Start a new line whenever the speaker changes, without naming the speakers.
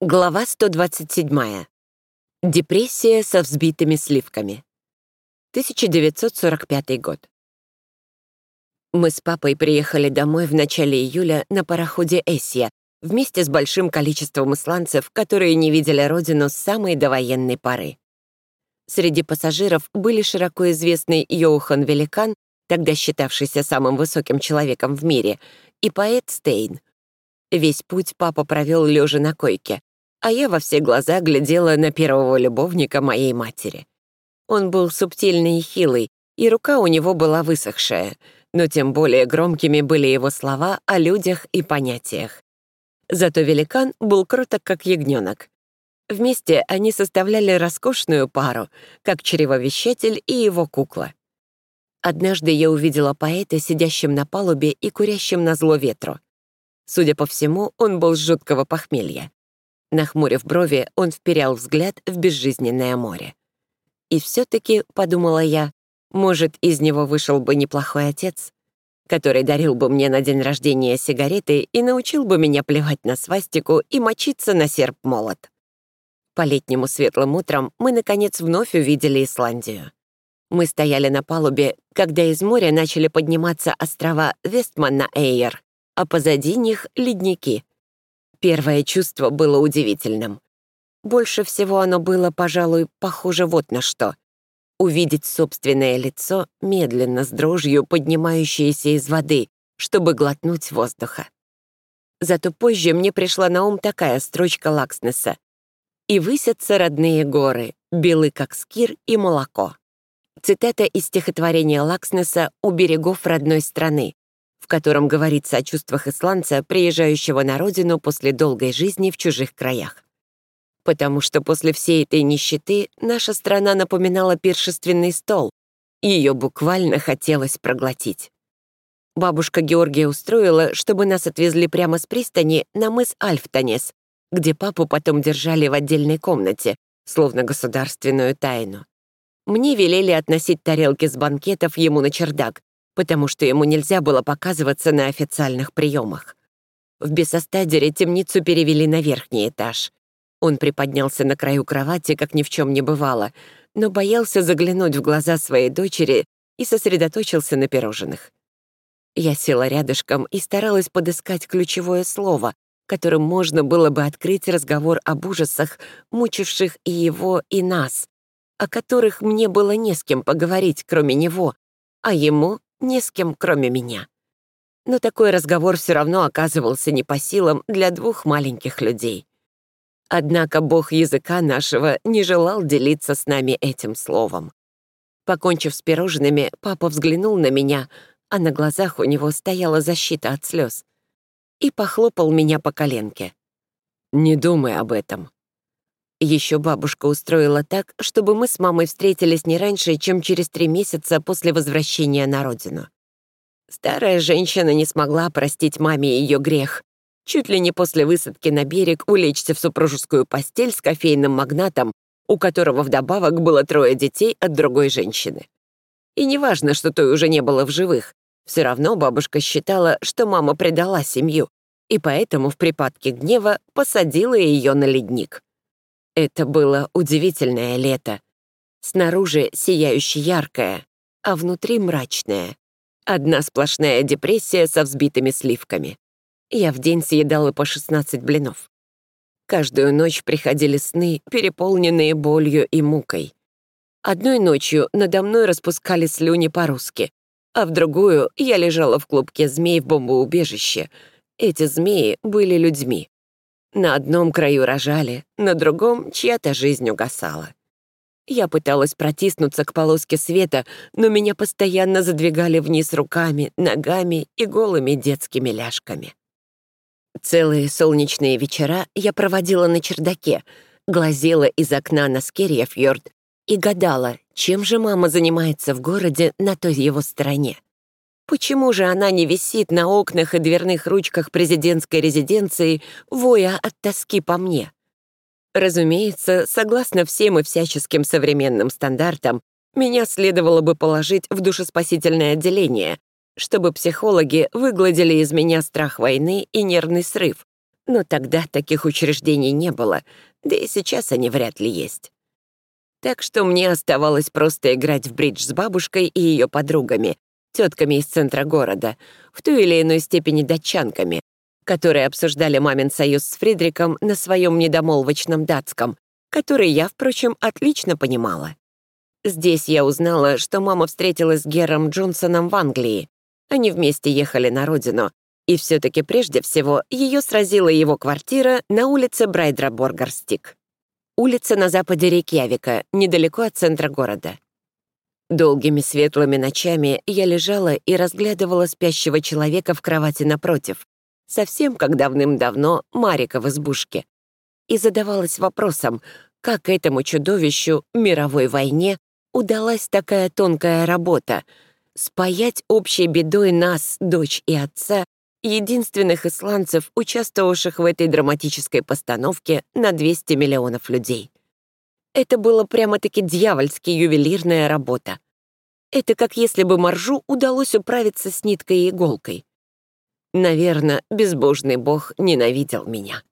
Глава 127. Депрессия со взбитыми сливками. 1945 год. Мы с папой приехали домой в начале июля на пароходе «Эссия» вместе с большим количеством исландцев, которые не видели родину с самой довоенной поры. Среди пассажиров были широко известный Йохан Великан, тогда считавшийся самым высоким человеком в мире, и поэт Стейн — Весь путь папа провел лежа на койке, а я во все глаза глядела на первого любовника моей матери. Он был субтильный и хилый, и рука у него была высохшая, но тем более громкими были его слова о людях и понятиях. Зато великан был круток, как ягненок. Вместе они составляли роскошную пару, как чревовещатель и его кукла. Однажды я увидела поэта, сидящим на палубе и курящим на зло ветру. Судя по всему, он был с жуткого похмелья. Нахмурив брови, он вперял взгляд в безжизненное море. И все-таки, подумала я, может, из него вышел бы неплохой отец, который дарил бы мне на день рождения сигареты и научил бы меня плевать на свастику и мочиться на серп-молот. По летнему светлым утрам мы, наконец, вновь увидели Исландию. Мы стояли на палубе, когда из моря начали подниматься острова Вестман на а позади них — ледники. Первое чувство было удивительным. Больше всего оно было, пожалуй, похоже вот на что. Увидеть собственное лицо, медленно, с дрожью, поднимающееся из воды, чтобы глотнуть воздуха. Зато позже мне пришла на ум такая строчка Лакснеса. «И высятся родные горы, белы как скир и молоко». Цитата из стихотворения Лакснеса «У берегов родной страны», в котором говорится о чувствах исландца, приезжающего на родину после долгой жизни в чужих краях. Потому что после всей этой нищеты наша страна напоминала пиршественный стол, ее буквально хотелось проглотить. Бабушка Георгия устроила, чтобы нас отвезли прямо с пристани на мыс Альфтонес, где папу потом держали в отдельной комнате, словно государственную тайну. Мне велели относить тарелки с банкетов ему на чердак, потому что ему нельзя было показываться на официальных приемах. В Бесостадере темницу перевели на верхний этаж. Он приподнялся на краю кровати, как ни в чем не бывало, но боялся заглянуть в глаза своей дочери и сосредоточился на пирожных. Я села рядышком и старалась подыскать ключевое слово, которым можно было бы открыть разговор об ужасах, мучивших и его, и нас, о которых мне было не с кем поговорить, кроме него, а ему ни с кем, кроме меня. Но такой разговор все равно оказывался не по силам для двух маленьких людей. Однако бог языка нашего не желал делиться с нами этим словом. Покончив с пирожными, папа взглянул на меня, а на глазах у него стояла защита от слез, и похлопал меня по коленке. «Не думай об этом». Еще бабушка устроила так, чтобы мы с мамой встретились не раньше, чем через три месяца после возвращения на родину. Старая женщина не смогла простить маме ее грех. Чуть ли не после высадки на берег улечься в супружескую постель с кофейным магнатом, у которого вдобавок было трое детей от другой женщины. И неважно, что той уже не было в живых, все равно бабушка считала, что мама предала семью, и поэтому в припадке гнева посадила ее на ледник. Это было удивительное лето. Снаружи сияюще яркое, а внутри мрачное. Одна сплошная депрессия со взбитыми сливками. Я в день съедала по 16 блинов. Каждую ночь приходили сны, переполненные болью и мукой. Одной ночью надо мной распускали слюни по-русски, а в другую я лежала в клубке змей в бомбоубежище. Эти змеи были людьми. На одном краю рожали, на другом чья-то жизнь угасала. Я пыталась протиснуться к полоске света, но меня постоянно задвигали вниз руками, ногами и голыми детскими ляжками. Целые солнечные вечера я проводила на чердаке, глазела из окна на Скерьяфьорд и гадала, чем же мама занимается в городе на той его стороне. Почему же она не висит на окнах и дверных ручках президентской резиденции, воя от тоски по мне? Разумеется, согласно всем и всяческим современным стандартам, меня следовало бы положить в душеспасительное отделение, чтобы психологи выгладили из меня страх войны и нервный срыв, Но тогда таких учреждений не было, да и сейчас они вряд ли есть. Так что мне оставалось просто играть в бридж с бабушкой и ее подругами, тетками из центра города, в ту или иной степени датчанками, которые обсуждали мамин союз с Фридриком на своем недомолвочном датском, который я, впрочем, отлично понимала. Здесь я узнала, что мама встретилась с Гером Джонсоном в Англии. Они вместе ехали на родину, и все-таки прежде всего ее сразила его квартира на улице Брайдра-Боргарстик. Улица на западе Рейкьявика, недалеко от центра города. Долгими светлыми ночами я лежала и разглядывала спящего человека в кровати напротив, совсем как давным-давно Марика в избушке, и задавалась вопросом, как этому чудовищу мировой войне удалась такая тонкая работа — спаять общей бедой нас, дочь и отца, единственных исландцев, участвовавших в этой драматической постановке на 200 миллионов людей. Это было прямо-таки дьявольски ювелирная работа. Это как если бы Маржу удалось управиться с ниткой и иголкой. Наверное, безбожный бог ненавидел меня.